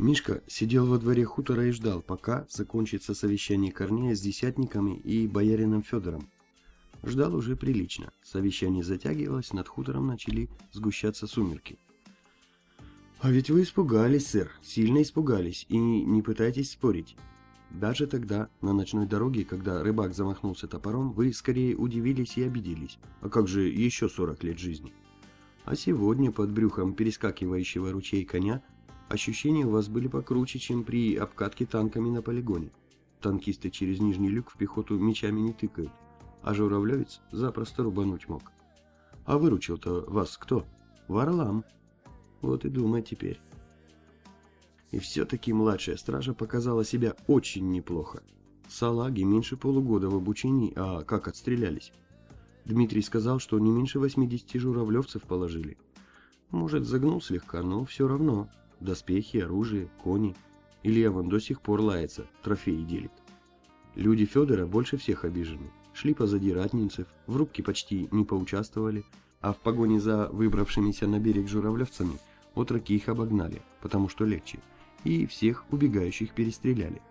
Мишка сидел во дворе хутора и ждал, пока закончится совещание Корнея с десятниками и боярином Федором. Ждал уже прилично. Совещание затягивалось, над хутором начали сгущаться сумерки. «А ведь вы испугались, сэр, сильно испугались, и не пытайтесь спорить. Даже тогда, на ночной дороге, когда рыбак замахнулся топором, вы скорее удивились и обиделись. А как же еще 40 лет жизни? А сегодня под брюхом перескакивающего ручей коня ощущения у вас были покруче, чем при обкатке танками на полигоне. Танкисты через нижний люк в пехоту мечами не тыкают, а журавлевец запросто рубануть мог. А выручил-то вас кто? Варлам. Вот и думай теперь. И все-таки младшая стража показала себя очень неплохо. Салаги меньше полугода в обучении, а как отстрелялись? Дмитрий сказал, что не меньше 80 журавлевцев положили. Может, загнул слегка, но все равно. Доспехи, оружие, кони. Илья вон до сих пор лается, трофеи делит. Люди Федора больше всех обижены. Шли позади ратнинцев, в рубке почти не поучаствовали, а в погоне за выбравшимися на берег журавлевцами отроки их обогнали, потому что легче, и всех убегающих перестреляли.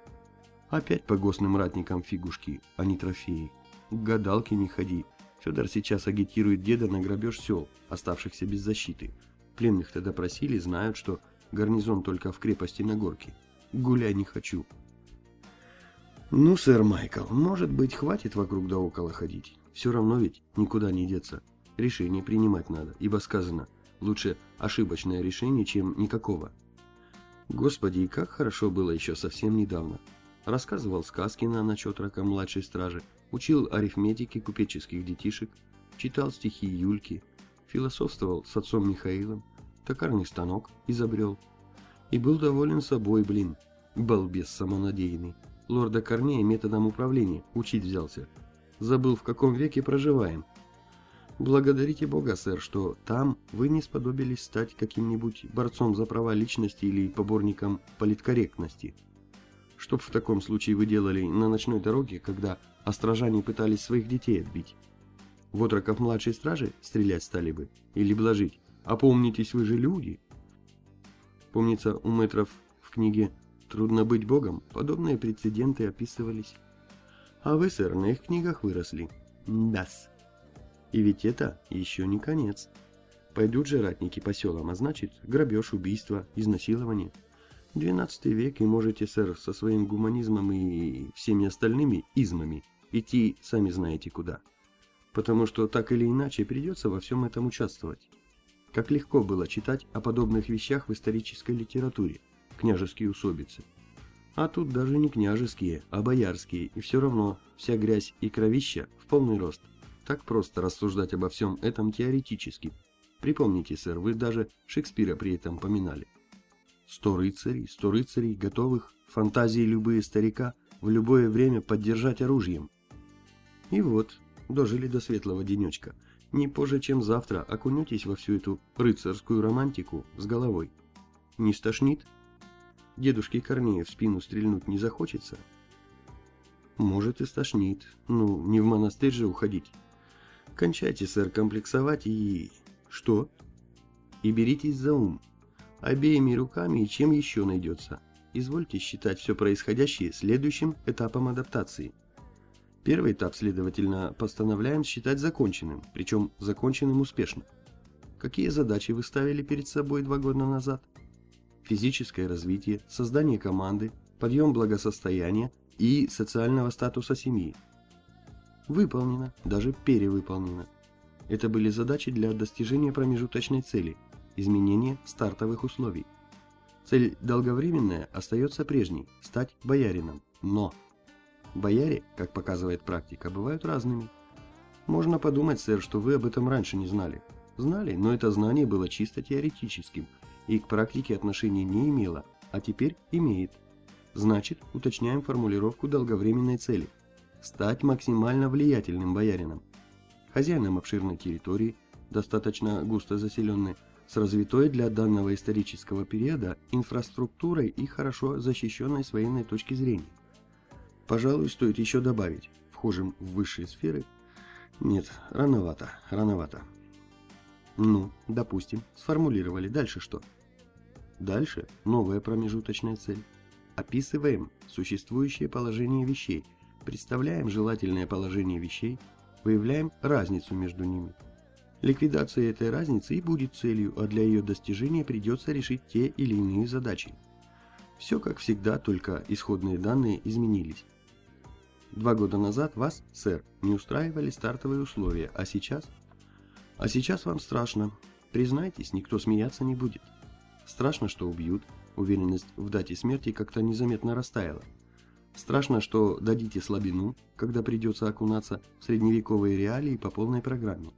Опять по гостным ратникам фигушки, а не трофеи. К гадалке не ходи. Федор сейчас агитирует деда на грабеж сел, оставшихся без защиты. Пленных тогда просили, знают, что гарнизон только в крепости на горке. Гуляй не хочу. Ну, сэр Майкл, может быть, хватит вокруг да около ходить. Все равно ведь никуда не деться. Решение принимать надо, ибо сказано, лучше ошибочное решение, чем никакого. Господи, и как хорошо было еще совсем недавно. Рассказывал сказки на ночь отрока младшей стражи, учил арифметике купеческих детишек, читал стихи Юльки, философствовал с отцом Михаилом, токарный станок изобрел. И был доволен собой, блин, балбес самонадеянный. Лорда Корнея методом управления учить взялся. Забыл, в каком веке проживаем. Благодарите Бога, сэр, что там вы не сподобились стать каким-нибудь борцом за права личности или поборником политкорректности. Что в таком случае вы делали на ночной дороге, когда острожане пытались своих детей отбить? В отроков младшей стражи стрелять стали бы? Или блажить? Опомнитесь, вы же люди. Помнится, у метров в книге «Трудно быть богом» подобные прецеденты описывались. А вы, сэр, на их книгах выросли. Дас. И ведь это еще не конец. Пойдут же ратники по селам, а значит, грабеж, убийство, изнасилование. Двенадцатый век, и можете, сэр, со своим гуманизмом и всеми остальными измами идти сами знаете куда. Потому что так или иначе придется во всем этом участвовать. Как легко было читать о подобных вещах в исторической литературе, княжеские усобицы. А тут даже не княжеские, а боярские, и все равно вся грязь и кровища в полный рост – так просто рассуждать обо всем этом теоретически. Припомните, сэр, вы даже Шекспира при этом поминали. Сто рыцарей, сто рыцарей, готовых, фантазии любые старика, в любое время поддержать оружием. И вот, дожили до светлого денечка. Не позже, чем завтра, окунетесь во всю эту рыцарскую романтику с головой. Не стошнит? Дедушке Корнея в спину стрельнуть не захочется? Может и стошнит. Ну, не в монастырь же уходить. Кончайте, сэр, комплексовать и... Что? И беритесь за ум. Обеими руками и чем еще найдется. Извольте считать все происходящее следующим этапом адаптации. Первый этап, следовательно, постановляем считать законченным, причем законченным успешно. Какие задачи вы ставили перед собой два года назад? Физическое развитие, создание команды, подъем благосостояния и социального статуса семьи – Выполнено, даже перевыполнено. Это были задачи для достижения промежуточной цели – изменения стартовых условий. Цель долговременная остается прежней – стать боярином. Но бояре, как показывает практика, бывают разными. Можно подумать, сэр, что вы об этом раньше не знали. Знали, но это знание было чисто теоретическим и к практике отношения не имело, а теперь имеет. Значит, уточняем формулировку долговременной цели – стать максимально влиятельным боярином, хозяином обширной территории, достаточно густо заселенной, с развитой для данного исторического периода инфраструктурой и хорошо защищенной с военной точки зрения. Пожалуй, стоит еще добавить, вхожим в высшие сферы. Нет, рановато, рановато. Ну, допустим, сформулировали. Дальше что? Дальше новая промежуточная цель. Описываем существующее положение вещей, представляем желательное положение вещей, выявляем разницу между ними. Ликвидация этой разницы и будет целью, а для ее достижения придется решить те или иные задачи. Все как всегда, только исходные данные изменились. Два года назад вас, сэр, не устраивали стартовые условия, а сейчас? А сейчас вам страшно. Признайтесь, никто смеяться не будет. Страшно, что убьют. Уверенность в дате смерти как-то незаметно растаяла. Страшно, что дадите слабину, когда придется окунаться в средневековые реалии по полной программе.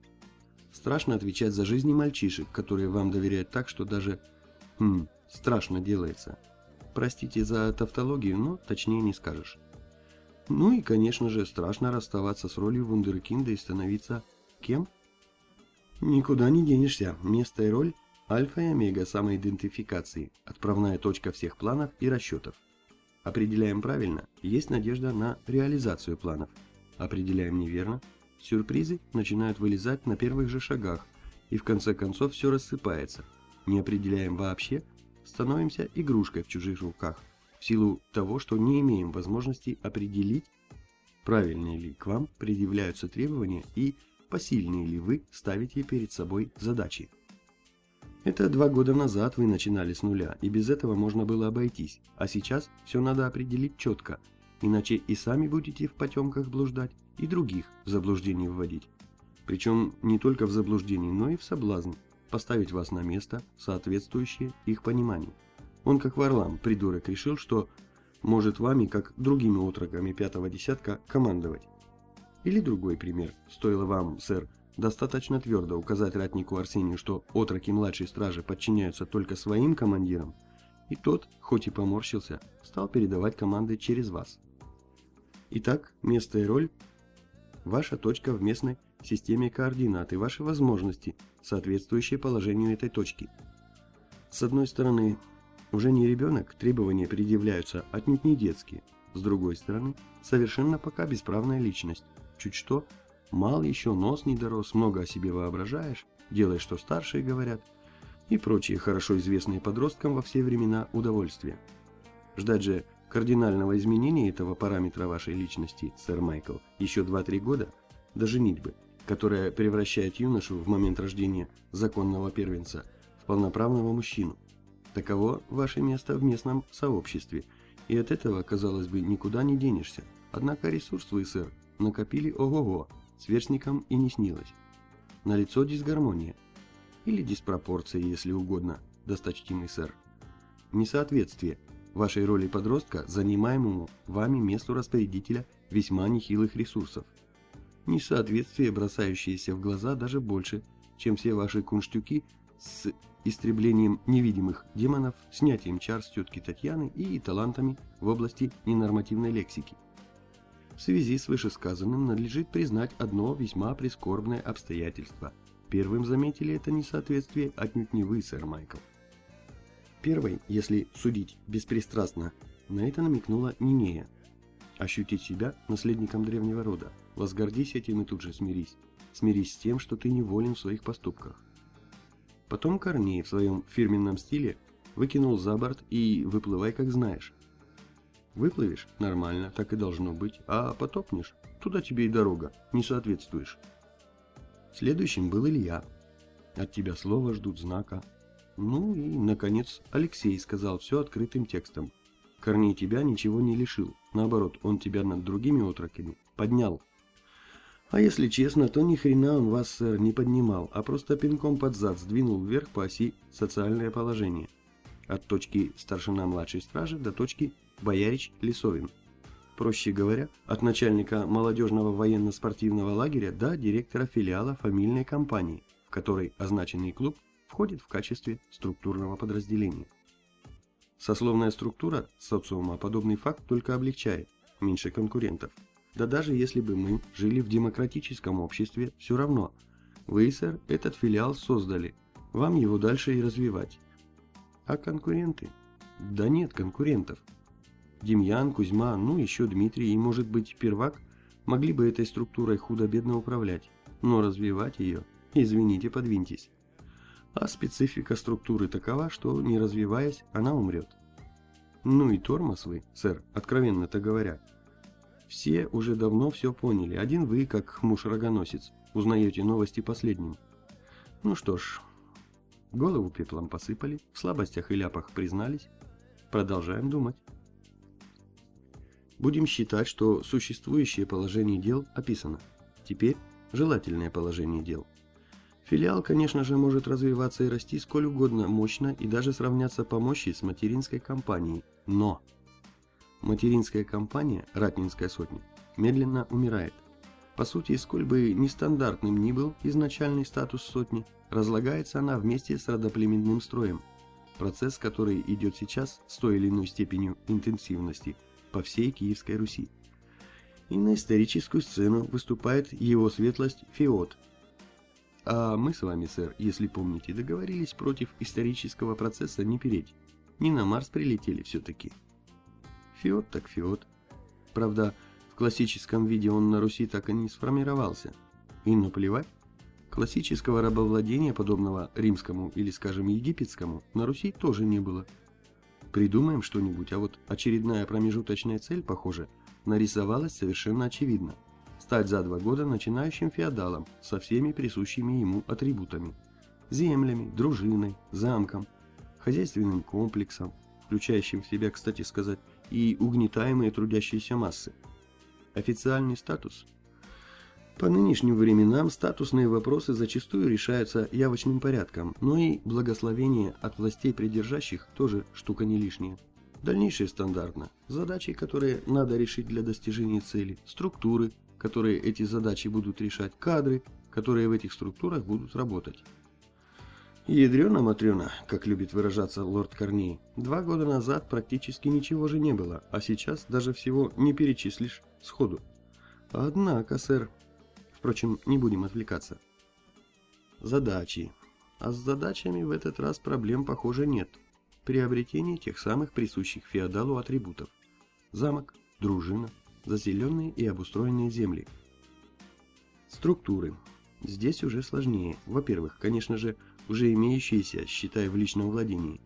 Страшно отвечать за жизни мальчишек, которые вам доверяют так, что даже... Хм, страшно делается. Простите за тавтологию, но точнее не скажешь. Ну и, конечно же, страшно расставаться с ролью вундеркинда и становиться... кем? Никуда не денешься. Место и роль – альфа и омега самоидентификации, отправная точка всех планов и расчетов. Определяем правильно, есть надежда на реализацию планов. Определяем неверно, сюрпризы начинают вылезать на первых же шагах, и в конце концов все рассыпается. Не определяем вообще, становимся игрушкой в чужих руках, в силу того, что не имеем возможности определить, правильные ли к вам предъявляются требования и посильные ли вы ставите перед собой задачи. Это два года назад вы начинали с нуля, и без этого можно было обойтись, а сейчас все надо определить четко, иначе и сами будете в потемках блуждать, и других в заблуждение вводить. Причем не только в заблуждение, но и в соблазн, поставить вас на место, соответствующее их пониманию. Он, как Варлам, придурок, решил, что может вами, как другими отроками пятого десятка, командовать. Или другой пример. Стоило вам, сэр, достаточно твердо указать ратнику Арсению, что отроки младшей стражи подчиняются только своим командирам, и тот, хоть и поморщился, стал передавать команды через вас. Итак, место и роль – ваша точка в местной системе координат и ваши возможности, соответствующие положению этой точки. С одной стороны, уже не ребенок, требования предъявляются отнюдь не детские. С другой стороны, совершенно пока бесправная личность, чуть что, мал еще, нос не дорос, много о себе воображаешь, делай, что старшие говорят, и прочие хорошо известные подросткам во все времена удовольствия. Ждать же кардинального изменения этого параметра вашей личности, сэр Майкл, еще 2-3 года, до женитьбы, которая превращает юношу в момент рождения законного первенца в полноправного мужчину. Таково ваше место в местном сообществе, и от этого, казалось бы, никуда не денешься. Однако ресурс вы, сэр, накопили ого-го, сверстникам и не снилось. Налицо дисгармония. Или диспропорция, если угодно, досточтимый сэр. Несоответствие вашей роли подростка занимаемому вами месту распорядителя весьма нехилых ресурсов. Несоответствие, бросающееся в глаза даже больше, чем все ваши кунштюки с истреблением невидимых демонов, снятием чар с тетки Татьяны и талантами в области ненормативной лексики. В связи с вышесказанным надлежит признать одно весьма прискорбное обстоятельство. Первым заметили это несоответствие отнюдь не вы, сэр Майкл. Первой, если судить беспристрастно, на это намекнула Нинея. Ощутить себя наследником древнего рода. Возгордись этим и тут же смирись. Смирись с тем, что ты неволен в своих поступках. Потом Корней в своем фирменном стиле выкинул за борт и выплывай как знаешь. Выплывешь – нормально, так и должно быть, а потопнешь – туда тебе и дорога, не соответствуешь. Следующим был Илья. От тебя слова ждут знака. Ну и, наконец, Алексей сказал все открытым текстом. Корней тебя ничего не лишил, наоборот, он тебя над другими отроками поднял. А если честно, то ни хрена он вас, сэр, не поднимал, а просто пинком под зад сдвинул вверх по оси социальное положение. От точки старшина младшей стражи до точки боярич Лисовин. Проще говоря, от начальника молодежного военно-спортивного лагеря до директора филиала фамильной компании, в которой означенный клуб входит в качестве структурного подразделения. Сословная структура социума подобный факт только облегчает, меньше конкурентов. Да даже если бы мы жили в демократическом обществе, все равно. Вы, сэр, этот филиал создали, вам его дальше и развивать. А конкуренты? Да нет конкурентов. Демьян, Кузьма, ну еще Дмитрий и, может быть, Первак могли бы этой структурой худо-бедно управлять, но развивать ее, извините, подвиньтесь. а специфика структуры такова, что, не развиваясь, она умрет. Ну и тормоз вы, сэр, откровенно-то говоря. Все уже давно все поняли, один вы, как муж-рогоносец, узнаете новости последним. Ну что ж, голову пеплом посыпали, в слабостях и ляпах признались, продолжаем думать. Будем считать, что существующее положение дел описано. Теперь желательное положение дел. Филиал, конечно же, может развиваться и расти сколь угодно мощно и даже сравняться по мощи с материнской компанией. Но материнская компания, Ратнинская сотня, медленно умирает. По сути, сколь бы нестандартным ни был изначальный статус сотни, разлагается она вместе с родоплеменным строем. Процесс, который идет сейчас с той или иной степенью интенсивности по всей Киевской Руси. И на историческую сцену выступает его светлость Феод – а мы с вами, сэр, если помните, договорились против исторического процесса не переть. Не на Марс прилетели все-таки. Фиот так фиот. Правда, в классическом виде он на Руси так и не сформировался. И наплевать. Классического рабовладения, подобного римскому или, скажем, египетскому, на Руси тоже не было. Придумаем что-нибудь, а вот очередная промежуточная цель, похоже, нарисовалась совершенно очевидно – стать за два года начинающим феодалом со всеми присущими ему атрибутами – землями, дружиной, замком, хозяйственным комплексом, включающим в себя, кстати сказать, и угнетаемые трудящиеся массы. Официальный статус. По нынешним временам статусные вопросы зачастую решаются явочным порядком, но и благословение от властей придержащих тоже штука не лишняя. Дальнейшее стандартно. Задачи, которые надо решить для достижения цели, структуры, которые эти задачи будут решать, кадры, которые в этих структурах будут работать. Ядрена Матрена, как любит выражаться лорд Корней, два года назад практически ничего же не было, а сейчас даже всего не перечислишь сходу. Однако, сэр... Впрочем, не будем отвлекаться. Задачи. А с задачами в этот раз проблем, похоже, нет. Приобретение тех самых присущих феодалу атрибутов. Замок, дружина, заселенные и обустроенные земли. Структуры. Здесь уже сложнее. Во-первых, конечно же, уже имеющиеся, считая в личном владении.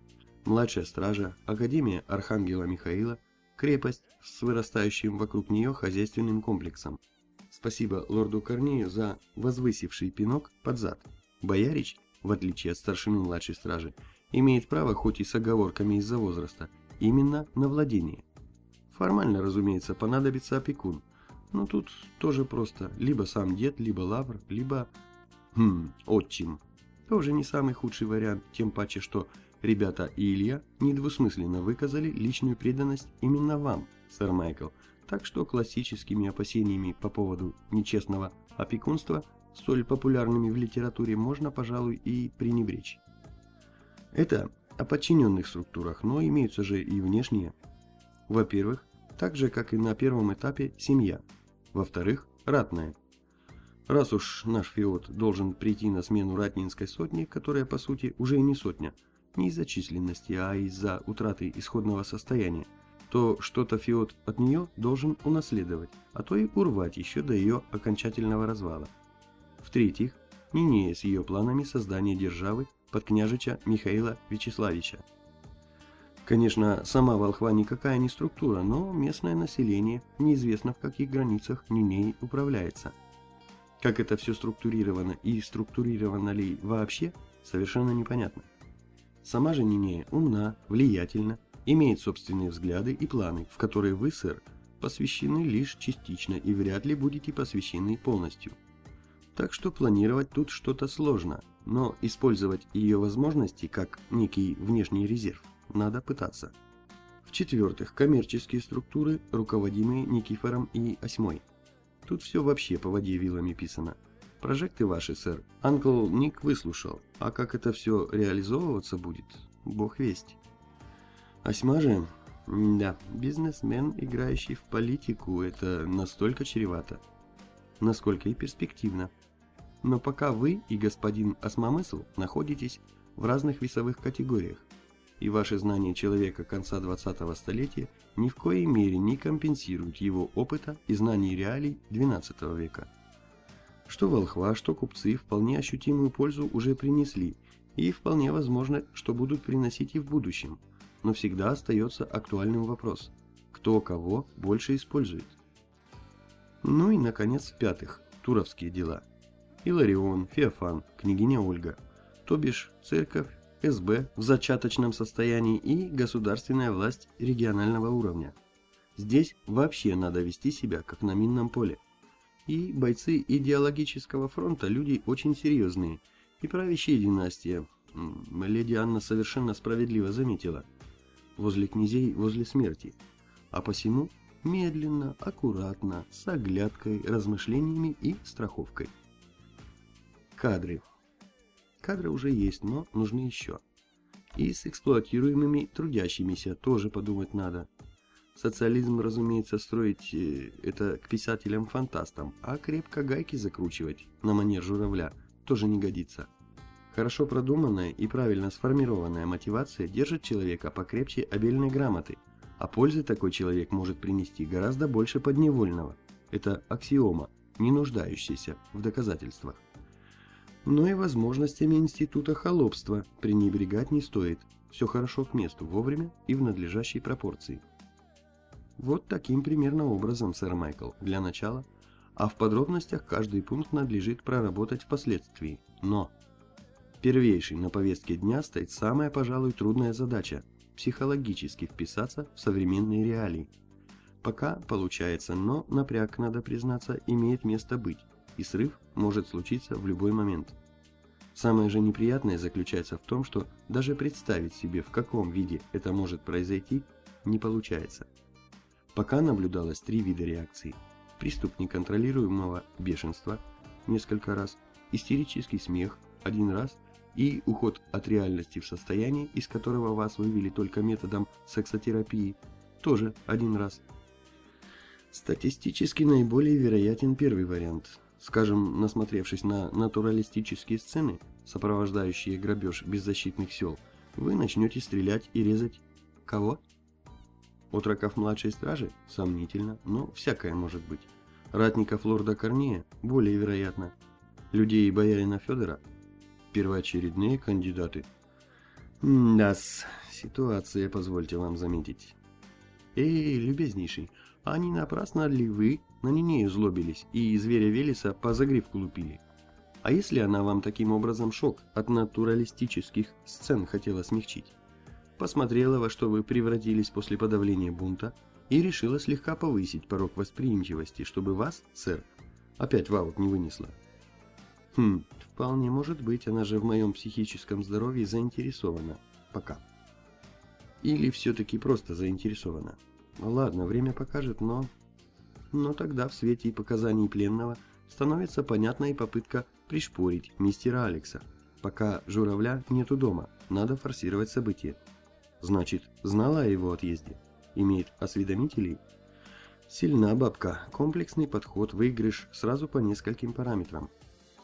Младшая стража, Академия Архангела Михаила, крепость с вырастающим вокруг нее хозяйственным комплексом. Спасибо лорду Корнею за возвысивший пинок под зад. Боярич, в отличие от старшины младшей стражи, имеет право, хоть и с оговорками из-за возраста, именно на владение. Формально, разумеется, понадобится опекун. Но тут тоже просто. Либо сам дед, либо лавр, либо... Хм, отчим. Тоже не самый худший вариант, тем паче, что ребята и Илья недвусмысленно выказали личную преданность именно вам, сэр Майкл. Так что классическими опасениями по поводу нечестного опекунства, столь популярными в литературе, можно, пожалуй, и пренебречь. Это о подчиненных структурах, но имеются же и внешние. Во-первых, так же, как и на первом этапе, семья. Во-вторых, ратная. Раз уж наш феод должен прийти на смену ратнинской сотни, которая, по сути, уже не сотня, не из-за численности, а из-за утраты исходного состояния, то что-то феод от нее должен унаследовать, а то и урвать еще до ее окончательного развала. В-третьих, Нинея с ее планами создания державы под княжича Михаила Вячеславича – Конечно, сама Волхва никакая не структура, но местное население неизвестно в каких границах Ниней управляется. Как это все структурировано и структурировано ли вообще, совершенно непонятно. Сама же Нинея умна, влиятельна, имеет собственные взгляды и планы, в которые вы, сэр, посвящены лишь частично и вряд ли будете посвящены полностью. Так что планировать тут что-то сложно, но использовать ее возможности как некий внешний резерв – надо пытаться. В-четвертых, коммерческие структуры, руководимые Никифором и Осьмой. Тут все вообще по воде вилами писано. Прожекты ваши, сэр. Анкл Ник выслушал, а как это все реализовываться будет, бог весть. Осьма же, да, бизнесмен, играющий в политику, это настолько чревато, насколько и перспективно. Но пока вы и господин Осмомысл находитесь в разных весовых категориях, и ваши знания человека конца 20-го столетия ни в коей мере не компенсируют его опыта и знаний реалий XII века. Что волхва, что купцы вполне ощутимую пользу уже принесли, и вполне возможно, что будут приносить и в будущем, но всегда остается актуальным вопрос, кто кого больше использует. Ну и, наконец, в-пятых, туровские дела. Иларион, Феофан, княгиня Ольга, то бишь церковь, СБ в зачаточном состоянии и государственная власть регионального уровня. Здесь вообще надо вести себя, как на минном поле. И бойцы идеологического фронта люди очень серьезные, и правящая династия, леди Анна совершенно справедливо заметила, возле князей, возле смерти, а посему медленно, аккуратно, с оглядкой, размышлениями и страховкой. Кадры. Кадры уже есть, но нужны еще. И с эксплуатируемыми трудящимися тоже подумать надо. Социализм, разумеется, строить э, это к писателям-фантастам, а крепко гайки закручивать на манер журавля тоже не годится. Хорошо продуманная и правильно сформированная мотивация держит человека покрепче обельной грамоты – а пользы такой человек может принести гораздо больше подневольного. Это аксиома, не нуждающаяся в доказательствах. Но и возможностями института холопства пренебрегать не стоит. Все хорошо к месту, вовремя и в надлежащей пропорции. Вот таким примерно образом, сэр Майкл, для начала, а в подробностях каждый пункт надлежит проработать впоследствии. Но первейшей на повестке дня стоит самая, пожалуй, трудная задача – психологически вписаться в современные реалии. Пока получается, но напряг, надо признаться, имеет место быть, и срыв может случиться в любой момент. Самое же неприятное заключается в том, что даже представить себе, в каком виде это может произойти, не получается. Пока наблюдалось три вида реакции. Приступ неконтролируемого бешенства несколько раз, истерический смех один раз и уход от реальности в состояние, из которого вас вывели только методом сексотерапии, тоже один раз. Статистически наиболее вероятен первый вариант. Скажем, насмотревшись на натуралистические сцены, сопровождающие грабеж беззащитных сел, вы начнете стрелять и резать кого? Отроков младшей стражи? Сомнительно, но всякое может быть. Ратников лорда Корнея? Более вероятно. Людей боярина Федора? первоочередные кандидаты. Да-с, ситуация, позвольте вам заметить. Эй, любезнейший, а не напрасно ли вы на Нинею злобились и зверя Велеса по загривку лупили? А если она вам таким образом шок от натуралистических сцен хотела смягчить? Посмотрела, во что вы превратились после подавления бунта, и решила слегка повысить порог восприимчивости, чтобы вас, сэр, опять в аут не вынесла. Хм, вполне может быть, она же в моем психическом здоровье заинтересована. Пока. Или все-таки просто заинтересована. Ладно, время покажет, но... Но тогда в свете показаний пленного становится понятна и попытка пришпорить мистера Алекса. Пока журавля нету дома, надо форсировать события. Значит, знала о его отъезде? Имеет осведомителей? Сильна бабка, комплексный подход, выигрыш сразу по нескольким параметрам.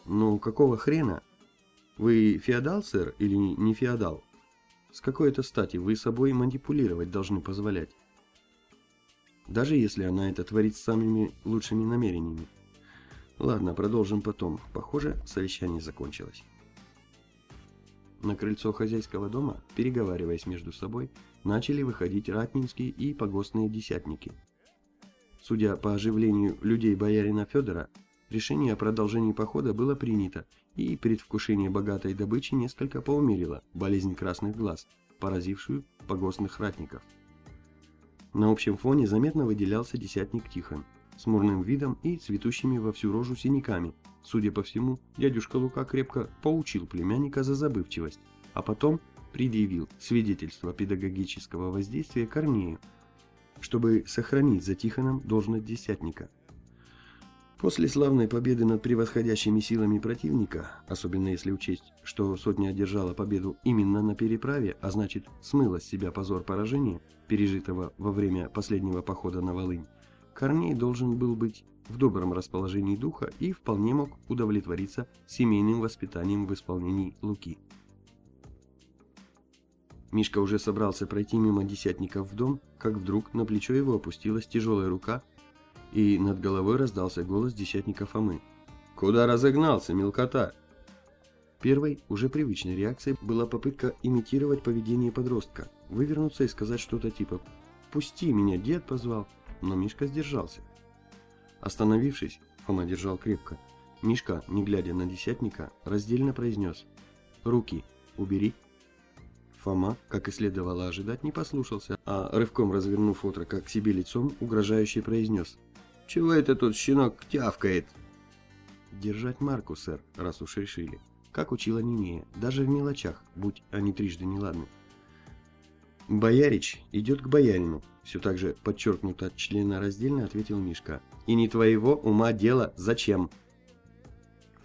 Ну, какого хрена? Вы феодал, сэр, или не феодал? С какой-то стати вы собой манипулировать должны позволять. Даже если она это творит с самыми лучшими намерениями. Ладно, продолжим потом. Похоже, совещание закончилось. На крыльцо хозяйского дома, переговариваясь между собой, начали выходить ратнинские и погостные десятники. Судя по оживлению людей боярина Федора, Решение о продолжении похода было принято, и предвкушение богатой добычи несколько поумерило болезнь красных глаз, поразившую погостных ратников. На общем фоне заметно выделялся десятник Тихон, с мурным видом и цветущими во всю рожу синяками. Судя по всему, дядюшка Лука крепко поучил племянника за забывчивость, а потом предъявил свидетельство педагогического воздействия Корнею, чтобы сохранить за Тихоном должность десятника – После славной победы над превосходящими силами противника, особенно если учесть, что сотня одержала победу именно на переправе, а значит смыла с себя позор поражения, пережитого во время последнего похода на Волынь, Корней должен был быть в добром расположении духа и вполне мог удовлетвориться семейным воспитанием в исполнении Луки. Мишка уже собрался пройти мимо десятников в дом, как вдруг на плечо его опустилась тяжелая рука и над головой раздался голос десятника Фомы. «Куда разогнался, мелкота?» Первой, уже привычной реакцией была попытка имитировать поведение подростка, вывернуться и сказать что-то типа «Пусти, меня дед позвал», но Мишка сдержался. Остановившись, Фома держал крепко. Мишка, не глядя на десятника, раздельно произнес «Руки, убери». Фома, как и следовало ожидать, не послушался, а рывком развернув отрока к себе лицом, угрожающе произнес «Чего это тут щенок тявкает?» «Держать марку, сэр, раз уж решили», как учила Нинея, даже в мелочах, будь они трижды неладны. «Боярич идет к боярину», — все так же подчеркнуто члена раздельно ответил Мишка. «И не твоего ума дело зачем?»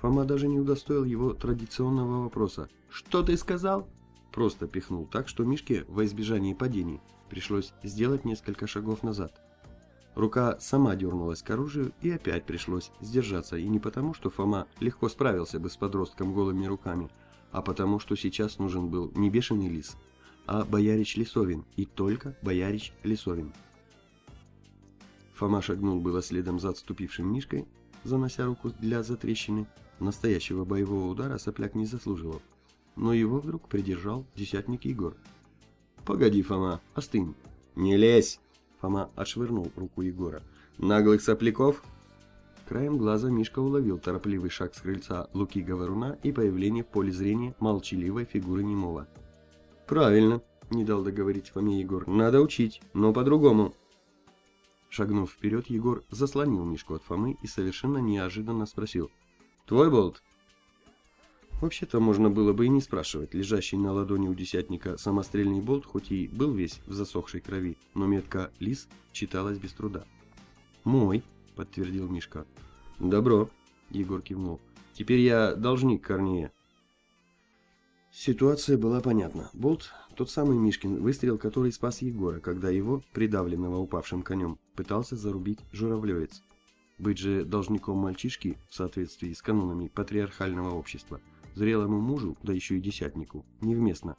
Фома даже не удостоил его традиционного вопроса. «Что ты сказал?» Просто пихнул так, что Мишке во избежание падений пришлось сделать несколько шагов назад. Рука сама дернулась к оружию, и опять пришлось сдержаться, и не потому, что Фома легко справился бы с подростком голыми руками, а потому, что сейчас нужен был не бешеный лис, а боярич Лисовин, и только боярич Лисовин. Фома шагнул было следом за отступившим Мишкой, занося руку для затрещины. Настоящего боевого удара сопляк не заслуживал. Но его вдруг придержал десятник Егор. «Погоди, Фома, остынь!» «Не лезь!» Фома отшвырнул руку Егора. «Наглых сопляков?» Краем глаза Мишка уловил торопливый шаг с крыльца Луки Говоруна и появление в поле зрения молчаливой фигуры немого. «Правильно», — не дал договорить Фоме Егор. «Надо учить, но по-другому». Шагнув вперед, Егор заслонил Мишку от Фомы и совершенно неожиданно спросил. «Твой болт?» Вообще-то можно было бы и не спрашивать. Лежащий на ладони у десятника самострельный болт, хоть и был весь в засохшей крови, но метка «Лис» читалась без труда. «Мой», — подтвердил Мишка. «Добро», — Егор кивнул. «Теперь я должник Корнея. Ситуация была понятна. Болт – тот самый Мишкин выстрел, который спас Егора, когда его, придавленного упавшим конем, пытался зарубить журавлевец. Быть же должником мальчишки, в соответствии с канонами патриархального общества, зрелому мужу, да еще и десятнику, невместно.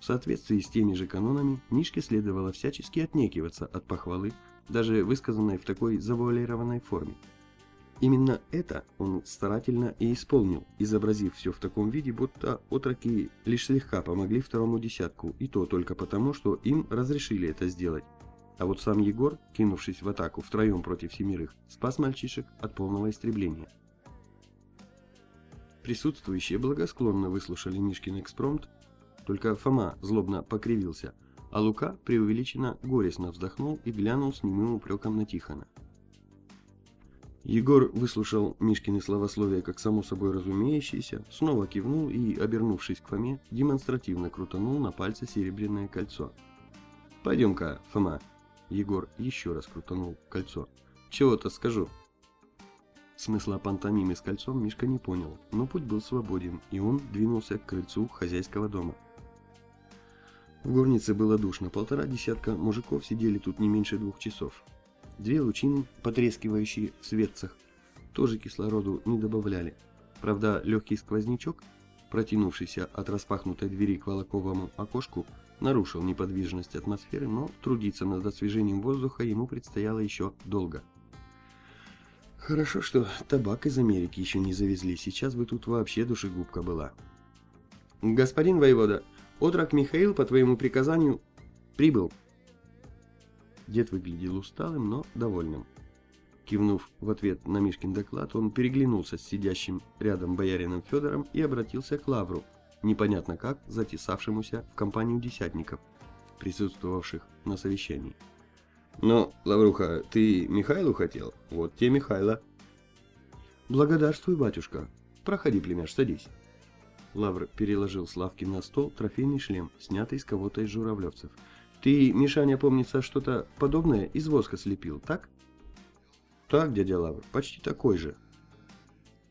В соответствии с теми же канонами, Мишке следовало всячески отнекиваться от похвалы, даже высказанной в такой завуалированной форме. Именно это он старательно и исполнил, изобразив все в таком виде, будто отроки лишь слегка помогли второму десятку, и то только потому, что им разрешили это сделать. А вот сам Егор, кинувшись в атаку втроем против семерых, спас мальчишек от полного истребления. Присутствующие благосклонно выслушали Мишкин экспромт, только Фома злобно покривился, а Лука преувеличенно горестно вздохнул и глянул с немым упреком на Тихона. Егор выслушал Мишкины словословия как само собой разумеющееся, снова кивнул и, обернувшись к Фоме, демонстративно крутанул на пальце серебряное кольцо. «Пойдем-ка, Фома!» Егор еще раз крутанул кольцо. «Чего-то скажу!» Смысла пантомимы с кольцом Мишка не понял, но путь был свободен, и он двинулся к крыльцу хозяйского дома. В горнице было душно, полтора десятка мужиков сидели тут не меньше двух часов. Две лучины, потрескивающие в светцах, тоже кислороду не добавляли. Правда, легкий сквознячок, протянувшийся от распахнутой двери к волоковому окошку, нарушил неподвижность атмосферы, но трудиться над освежением воздуха ему предстояло еще долго. Хорошо, что табак из Америки еще не завезли, сейчас бы тут вообще душегубка была. «Господин воевода, отрок Михаил по твоему приказанию прибыл», Дед выглядел усталым, но довольным. Кивнув в ответ на Мишкин доклад, он переглянулся с сидящим рядом боярином Федором и обратился к Лавру, непонятно как затесавшемуся в компанию десятников, присутствовавших на совещании. «Ну, Лавруха, ты Михайлу хотел? Вот тебе Михайло». «Благодарствуй, батюшка. Проходи, племяш, садись». Лавр переложил с лавки на стол трофейный шлем, снятый с кого-то из журавлевцев – ты, Мишаня, помнится, что-то подобное из воска слепил, так? Так, дядя Лавр, почти такой же.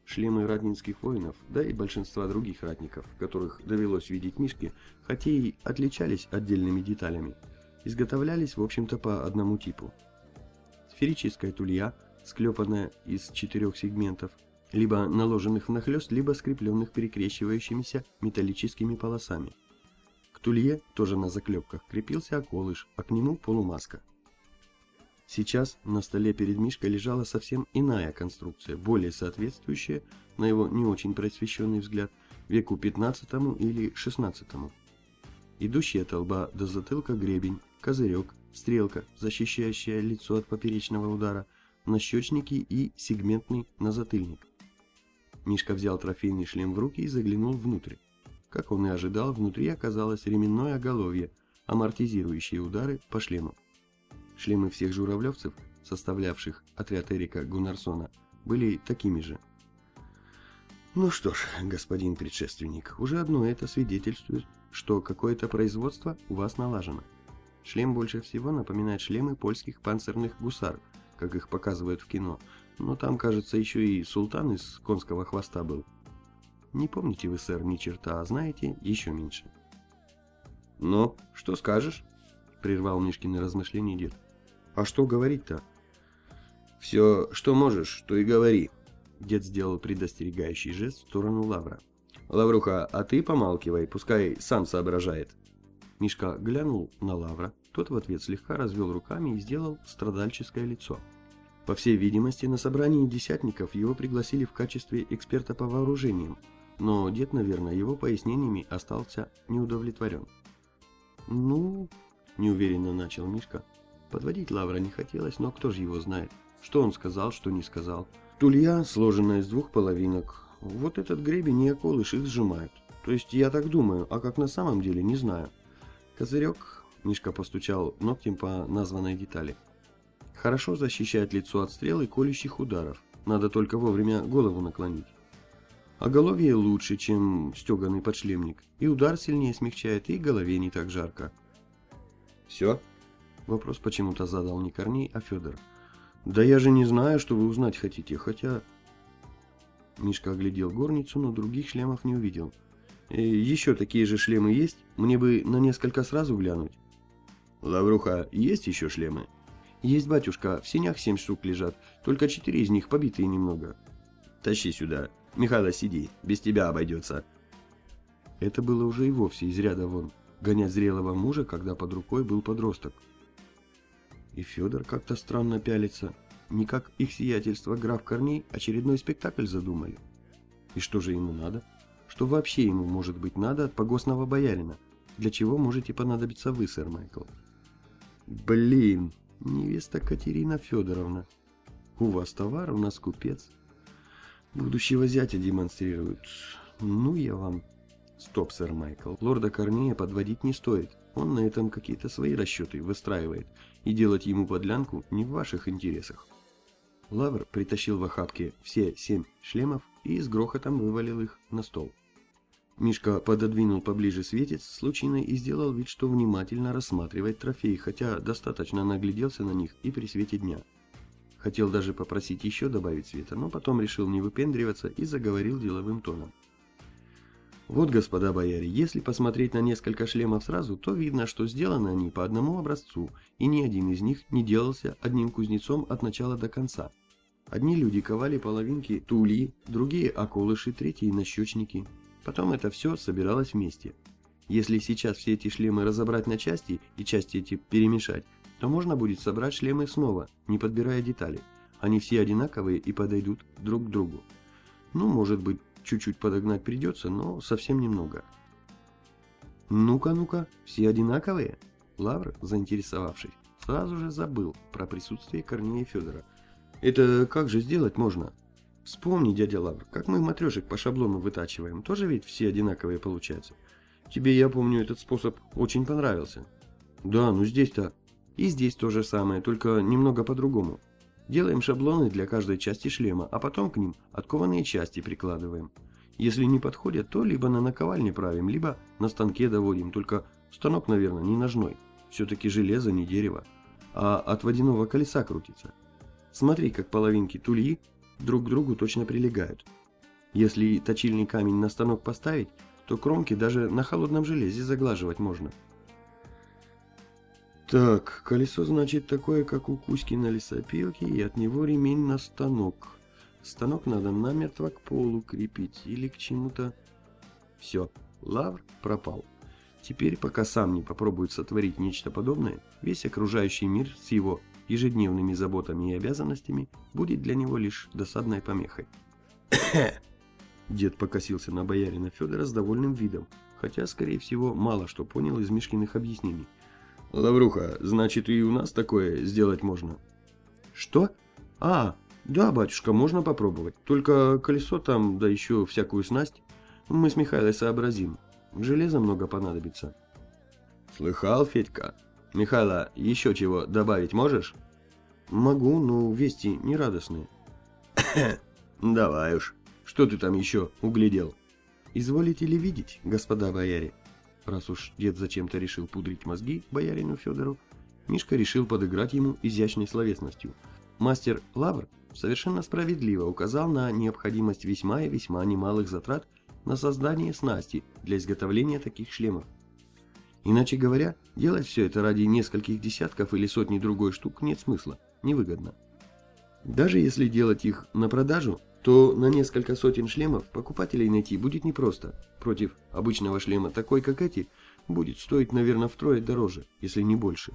Шлемы ратнинских воинов, да и большинства других ратников, которых довелось видеть Мишке, хотя и отличались отдельными деталями, изготовлялись, в общем-то, по одному типу. Сферическая тулья, склепанная из четырех сегментов, либо наложенных внахлёст, либо скрепленных перекрещивающимися металлическими полосами – к тулье, тоже на заклепках, крепился околыш, а к нему полумаска. Сейчас на столе перед Мишкой лежала совсем иная конструкция, более соответствующая, на его не очень просвещенный взгляд, веку 15 или 16. Идущий от лба до затылка гребень, козырек, стрелка, защищающая лицо от поперечного удара, нащечники и сегментный назатыльник. Мишка взял трофейный шлем в руки и заглянул внутрь. Как он и ожидал, внутри оказалось ременное оголовье, амортизирующие удары по шлему. Шлемы всех журавлевцев, составлявших отряд Эрика Гуннарсона, были такими же. Ну что ж, господин предшественник, уже одно это свидетельствует, что какое-то производство у вас налажено. Шлем больше всего напоминает шлемы польских панцирных гусар, как их показывают в кино, но там, кажется, еще и султан из конского хвоста был. Не помните вы, сэр, ни черта, а знаете еще меньше. «Ну, что скажешь?» — прервал Мишкины размышления дед. «А что говорить-то?» «Все, что можешь, то и говори», — дед сделал предостерегающий жест в сторону Лавра. «Лавруха, а ты помалкивай, пускай сам соображает». Мишка глянул на Лавра, тот в ответ слегка развел руками и сделал страдальческое лицо. По всей видимости, на собрании десятников его пригласили в качестве эксперта по вооружениям, но дед, наверное, его пояснениями остался неудовлетворен. «Ну...» – неуверенно начал Мишка. Подводить Лавра не хотелось, но кто же его знает? Что он сказал, что не сказал? Тулья, сложенная из двух половинок. Вот этот гребень и околыш их сжимают. То есть я так думаю, а как на самом деле, не знаю. Козырек, Мишка постучал ногтем по названной детали. Хорошо защищает лицо от стрел и колющих ударов. Надо только вовремя голову наклонить. Оголовье лучше, чем стеганый подшлемник. И удар сильнее смягчает, и голове не так жарко. «Все?» Вопрос почему-то задал не Корней, а Федор. «Да я же не знаю, что вы узнать хотите, хотя...» Мишка оглядел горницу, но других шлемов не увидел. «Э, «Еще такие же шлемы есть? Мне бы на несколько сразу глянуть». «Лавруха, есть еще шлемы?» «Есть, батюшка, в синях семь штук лежат, только четыре из них побитые немного». «Тащи сюда. Михайло, сиди, без тебя обойдется». Это было уже и вовсе из ряда вон, гонять зрелого мужа, когда под рукой был подросток. И Федор как-то странно пялится. Не как их сиятельство граф Корней очередной спектакль задумали. И что же ему надо? Что вообще ему может быть надо от погостного боярина? Для чего можете понадобиться вы, сэр Майкл? Блин, невеста Катерина Федоровна. У вас товар, у нас купец. Будущего зятя демонстрируют. Ну, я вам... Стоп, сэр Майкл. Лорда Корнея подводить не стоит. Он на этом какие-то свои расчеты выстраивает. И делать ему подлянку не в ваших интересах. Лавр притащил в охапке все семь шлемов и с грохотом вывалил их на стол. Мишка пододвинул поближе светец случайно и сделал вид, что внимательно рассматривает трофеи, хотя достаточно нагляделся на них и при свете дня. Хотел даже попросить еще добавить света, но потом решил не выпендриваться и заговорил деловым тоном. Вот, господа бояре, если посмотреть на несколько шлемов сразу, то видно, что сделаны они по одному образцу, и ни один из них не делался одним кузнецом от начала до конца. Одни люди ковали половинки тули, другие околыши, третьи нащечники. Потом это все собиралось вместе. Если сейчас все эти шлемы разобрать на части и части эти перемешать, то можно будет собрать шлемы снова, не подбирая детали. Они все одинаковые и подойдут друг к другу. Ну, может быть, чуть-чуть подогнать придется, но совсем немного. Ну-ка, ну-ка, все одинаковые? Лавр, заинтересовавшись, сразу же забыл про присутствие Корнея Федора. Это как же сделать можно? Вспомни, дядя Лавр, как мы матрешек по шаблону вытачиваем, тоже ведь все одинаковые получаются. Тебе, я помню, этот способ очень понравился. Да, ну здесь-то и здесь то же самое, только немного по-другому. Делаем шаблоны для каждой части шлема, а потом к ним откованные части прикладываем. Если не подходят, то либо на наковальне правим, либо на станке доводим, только станок, наверное, не ножной. Все-таки железо, не дерево. А от водяного колеса крутится. Смотри, как половинки тульи друг к другу точно прилегают. Если точильный камень на станок поставить, то кромки даже на холодном железе заглаживать можно. Так, колесо значит такое, как у Кузьки на лесопилке, и от него ремень на станок. Станок надо намертво к полу крепить или к чему-то. Все, лавр пропал. Теперь, пока сам не попробует сотворить нечто подобное, весь окружающий мир с его ежедневными заботами и обязанностями будет для него лишь досадной помехой. Дед покосился на боярина Федора с довольным видом, хотя, скорее всего, мало что понял из Мишкиных объяснений. «Лавруха, значит, и у нас такое сделать можно?» «Что? А, да, батюшка, можно попробовать. Только колесо там, да еще всякую снасть. Мы с Михайлой сообразим. Железа много понадобится». «Слыхал, Федька? Михайло, еще чего добавить можешь?» «Могу, но вести нерадостные». «Давай уж. Что ты там еще углядел?» «Изволите ли видеть, господа бояре?» Раз уж дед зачем-то решил пудрить мозги боярину Федору, Мишка решил подыграть ему изящной словесностью. Мастер Лавр совершенно справедливо указал на необходимость весьма и весьма немалых затрат на создание снасти для изготовления таких шлемов. Иначе говоря, делать все это ради нескольких десятков или сотни другой штук нет смысла, невыгодно. Даже если делать их на продажу, то на несколько сотен шлемов покупателей найти будет непросто. Против обычного шлема такой, как эти, будет стоить, наверное, втрое дороже, если не больше.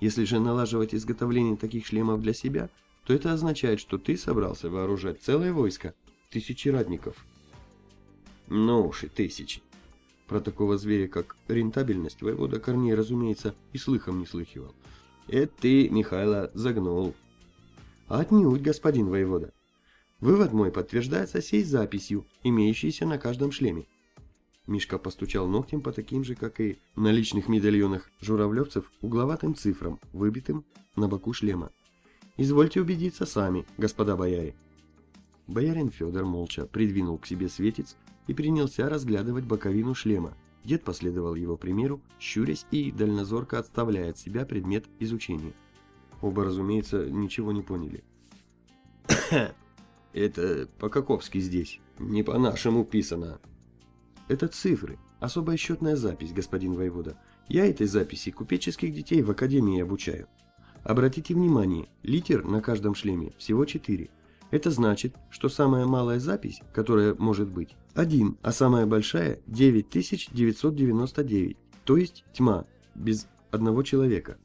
Если же налаживать изготовление таких шлемов для себя, то это означает, что ты собрался вооружать целое войско, тысячи ратников. Ну уж и тысячи. Про такого зверя, как рентабельность, воевода Корней, разумеется, и слыхом не слыхивал. Это ты, Михайло, загнул. Отнюдь, господин воевода. Вывод мой подтверждается сей записью, имеющейся на каждом шлеме. Мишка постучал ногтем по таким же, как и на личных медальонах журавлевцев, угловатым цифрам, выбитым на боку шлема. Извольте убедиться сами, господа бояре. Боярин Федор молча придвинул к себе светец и принялся разглядывать боковину шлема. Дед последовал его примеру, щурясь и дальнозорко отставляя от себя предмет изучения. Оба, разумеется, ничего не поняли. Это по-каковски здесь, не по-нашему писано. Это цифры, особая счетная запись, господин воевода. Я этой записи купеческих детей в академии обучаю. Обратите внимание, литер на каждом шлеме всего четыре. Это значит, что самая малая запись, которая может быть, один, а самая большая 9999, то есть тьма, без одного человека.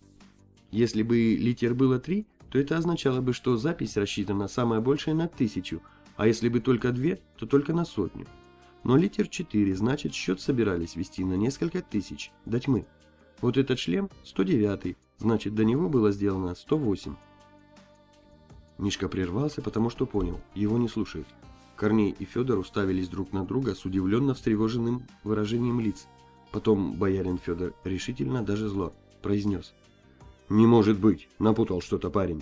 Если бы литер было три, то это означало бы, что запись рассчитана самая большая на тысячу, а если бы только две, то только на сотню. Но литер 4, значит счет собирались вести на несколько тысяч, до тьмы. Вот этот шлем 109, значит до него было сделано 108. Мишка прервался, потому что понял, его не слушают. Корней и Федор уставились друг на друга с удивленно встревоженным выражением лиц. Потом боярин Федор решительно, даже зло, произнес. «Не может быть, напутал что-то парень».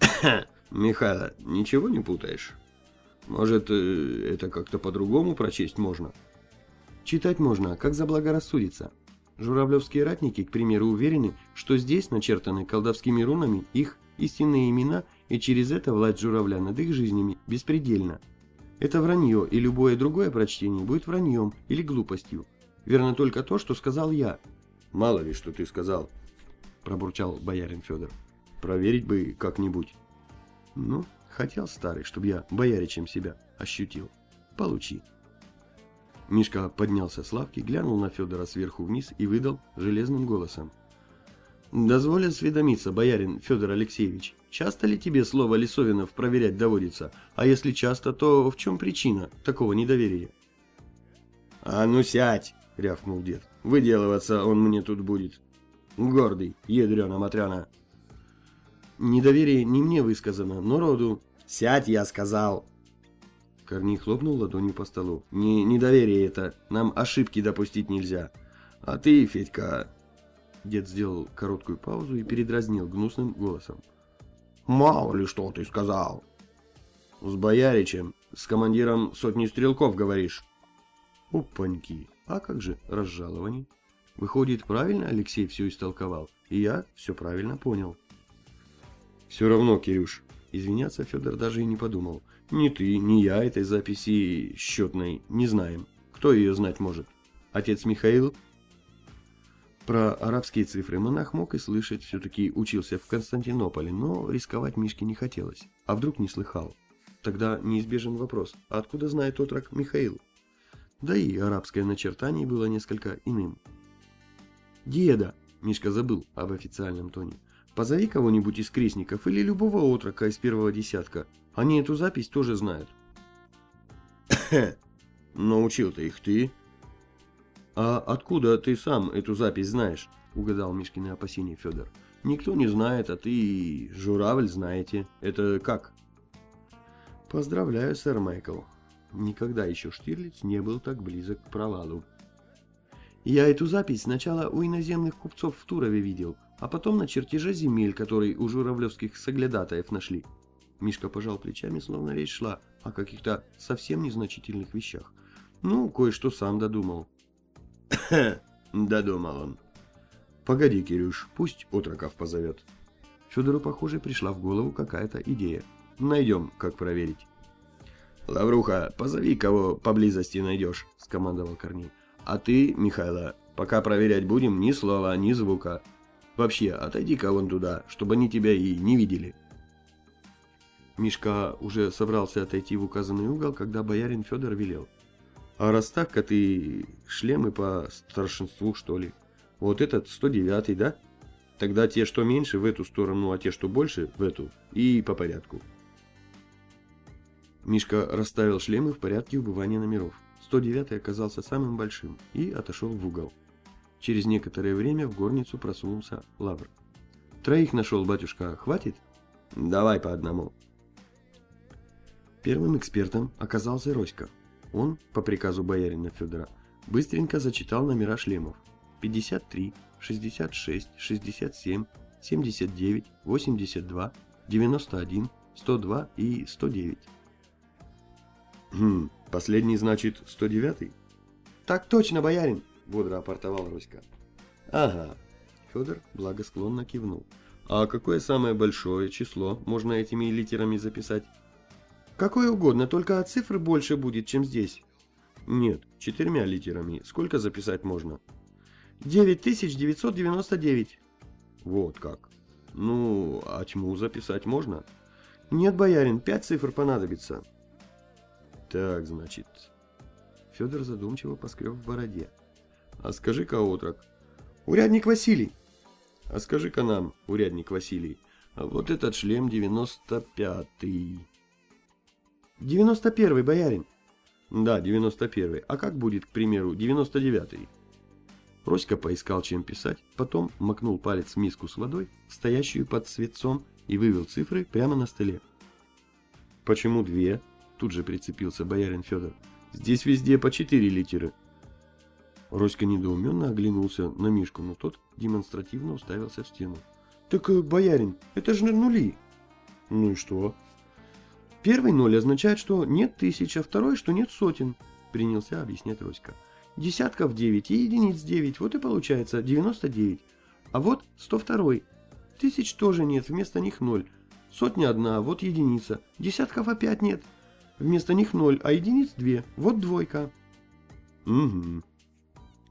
«Михайло, ничего не путаешь? Может, э, это как-то по-другому прочесть можно?» «Читать можно, как заблагорассудится. Журавлевские ратники, к примеру, уверены, что здесь начертаны колдовскими рунами их истинные имена, и через это власть журавля над их жизнями беспредельна. Это вранье, и любое другое прочтение будет враньем или глупостью. Верно только то, что сказал я. Мало ли, что ты сказал, пробурчал боярин Федор. Проверить бы как-нибудь. Ну, хотел старый, чтобы я бояричем себя ощутил. Получи. Мишка поднялся с лавки, глянул на Федора сверху вниз и выдал железным голосом. «Дозволь осведомиться, боярин Федор Алексеевич, часто ли тебе слово Лисовинов проверять доводится? А если часто, то в чем причина такого недоверия?» «А ну сядь!» — рявкнул дед. «Выделываться он мне тут будет. Гордый, ядрена-матряна!» «Недоверие не мне высказано, но роду...» «Сядь, я сказал!» Корней хлопнул ладонью по столу. «Не недоверие это, нам ошибки допустить нельзя. А ты, Федька, Дед сделал короткую паузу и передразнил гнусным голосом. «Мало ли что ты сказал!» «С бояричем, с командиром сотни стрелков, говоришь?» «Опаньки! А как же разжалование?» «Выходит, правильно Алексей все истолковал, и я все правильно понял». «Все равно, Кирюш, извиняться Федор даже и не подумал. Ни ты, ни я этой записи счетной не знаем. Кто ее знать может? Отец Михаил про арабские цифры монах мог и слышать, все-таки учился в Константинополе, но рисковать Мишке не хотелось. А вдруг не слыхал? Тогда неизбежен вопрос, откуда знает отрок Михаил? Да и арабское начертание было несколько иным. «Деда!» – Мишка забыл об официальном тоне. «Позови кого-нибудь из крестников или любого отрока из первого десятка. Они эту запись тоже знают». Научил-то их ты. А откуда ты сам эту запись знаешь? Угадал Мишкины опасения Федор. Никто не знает, а ты журавль знаете. Это как? Поздравляю, сэр Майкл. Никогда еще Штирлиц не был так близок к провалу. Я эту запись сначала у иноземных купцов в Турове видел, а потом на чертеже земель, который у журавлевских соглядатаев нашли. Мишка пожал плечами, словно речь шла о каких-то совсем незначительных вещах. Ну, кое-что сам додумал. Додумал он. Погоди, Кирюш, пусть отроков позовет. Федору, похоже, пришла в голову какая-то идея. Найдем, как проверить. Лавруха, позови, кого поблизости найдешь, скомандовал Корней. А ты, Михайло, пока проверять будем, ни слова, ни звука. Вообще, отойди-ка вон туда, чтобы они тебя и не видели. Мишка уже собрался отойти в указанный угол, когда боярин Федор велел. «А раз так, а ты шлемы по старшинству, что ли? Вот этот 109-й, да? Тогда те, что меньше, в эту сторону, а те, что больше, в эту. И по порядку». Мишка расставил шлемы в порядке убывания номеров. 109-й оказался самым большим и отошел в угол. Через некоторое время в горницу просунулся Лавр. «Троих нашел, батюшка, хватит?» «Давай по одному», Первым экспертом оказался Роська. Он, по приказу боярина Федора, быстренько зачитал номера шлемов. 53, 66, 67, 79, 82, 91, 102 и 109. «Хм, последний значит 109-й?» «Так точно, боярин!» – бодро апортовал Роська. «Ага». Федор благосклонно кивнул. «А какое самое большое число можно этими литерами записать?» Какой угодно, только от цифры больше будет, чем здесь. Нет, четырьмя литерами. Сколько записать можно? 9999. Вот как. Ну, а тьму записать можно? Нет, боярин, пять цифр понадобится. Так, значит... Федор задумчиво поскреб в бороде. А скажи-ка, отрок. Урядник Василий. А скажи-ка нам, урядник Василий, а вот этот шлем девяносто пятый девяносто первый боярин. Да, девяносто первый. А как будет, к примеру, девяносто девятый? Роська поискал, чем писать, потом макнул палец в миску с водой, стоящую под светцом, и вывел цифры прямо на столе. «Почему две?» – тут же прицепился боярин Федор. «Здесь везде по четыре литеры». Роська недоуменно оглянулся на Мишку, но тот демонстративно уставился в стену. «Так, э, боярин, это же нули!» «Ну и что?» Первый ноль означает, что нет тысяч, а второй, что нет сотен, принялся объяснять Роська. Десятков 9 и единиц 9, вот и получается 99. А вот 102. Тысяч тоже нет, вместо них ноль. Сотня одна, вот единица. Десятков опять нет. Вместо них ноль, а единиц две, вот двойка. Угу.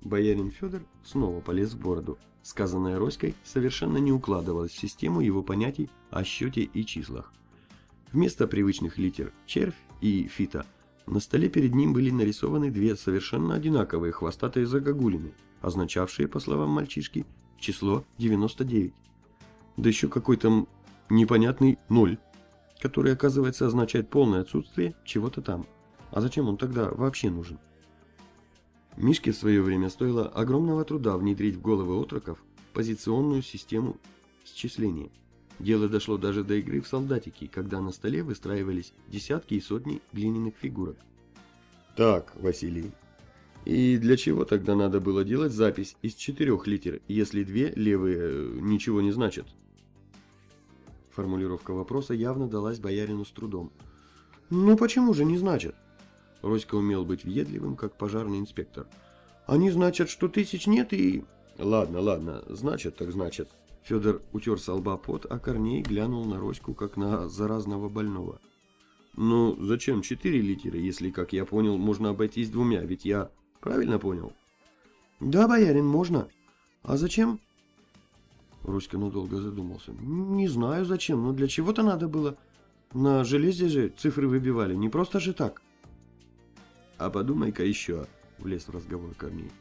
Боярин Федор снова полез в бороду. Сказанное Роськой совершенно не укладывалось в систему его понятий о счете и числах. Вместо привычных литер «червь» и «фита» на столе перед ним были нарисованы две совершенно одинаковые хвостатые загогулины, означавшие, по словам мальчишки, число 99. Да еще какой-то непонятный ноль, который, оказывается, означает полное отсутствие чего-то там. А зачем он тогда вообще нужен? Мишке в свое время стоило огромного труда внедрить в головы отроков позиционную систему счисления. Дело дошло даже до игры в солдатики, когда на столе выстраивались десятки и сотни глиняных фигурок. Так, Василий. И для чего тогда надо было делать запись из четырех литер, если две левые э, ничего не значат? Формулировка вопроса явно далась боярину с трудом. «Ну почему же не значат?» Роська умел быть въедливым, как пожарный инспектор. «Они значат, что тысяч нет и...» «Ладно, ладно, значат так значат», Федор утер со лба пот, а Корней глянул на Роську, как на заразного больного. «Ну, зачем четыре литеры, если, как я понял, можно обойтись двумя, ведь я правильно понял?» «Да, боярин, можно. А зачем?» Роська надолго задумался. «Не знаю зачем, но для чего-то надо было. На железе же цифры выбивали, не просто же так». «А подумай-ка еще», — влез в разговор Корней.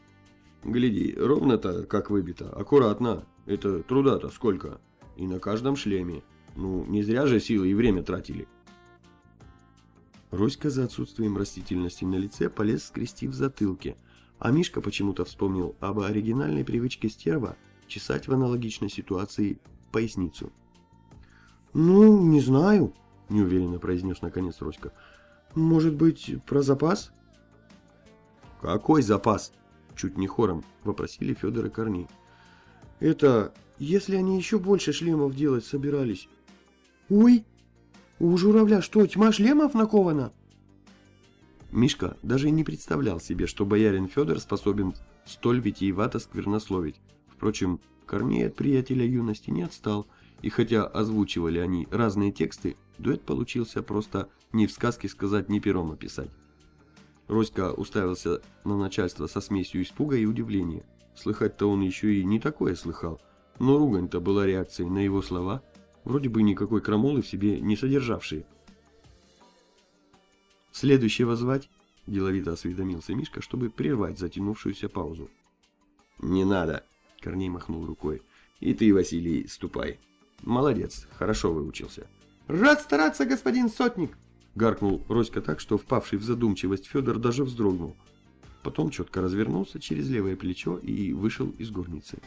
«Гляди, ровно-то, как выбито, аккуратно, это труда-то сколько? И на каждом шлеме. Ну, не зря же силы и время тратили. Роська за отсутствием растительности на лице полез скрести в затылке, а Мишка почему-то вспомнил об оригинальной привычке стерва чесать в аналогичной ситуации поясницу. «Ну, не знаю», — неуверенно произнес наконец Роська. «Может быть, про запас?» «Какой запас?» — чуть не хором вопросили Федор и Корней. «Это, если они еще больше шлемов делать собирались». «Ой, у журавля что, тьма шлемов накована?» Мишка даже и не представлял себе, что боярин Федор способен столь витиевато сквернословить. Впрочем, Корней от приятеля юности не отстал, и хотя озвучивали они разные тексты, дуэт получился просто ни в сказке сказать, ни пером описать. Роська уставился на начальство со смесью испуга и удивления. Слыхать-то он еще и не такое слыхал, но ругань-то была реакцией на его слова, вроде бы никакой крамолы в себе не содержавшие. «Следующего звать?» – деловито осведомился Мишка, чтобы прервать затянувшуюся паузу. «Не надо!» – Корней махнул рукой. «И ты, Василий, ступай. Молодец, хорошо выучился». «Рад стараться, господин сотник!» Гаркнул Роська так, что впавший в задумчивость Федор даже вздрогнул. Потом четко развернулся через левое плечо и вышел из горницы.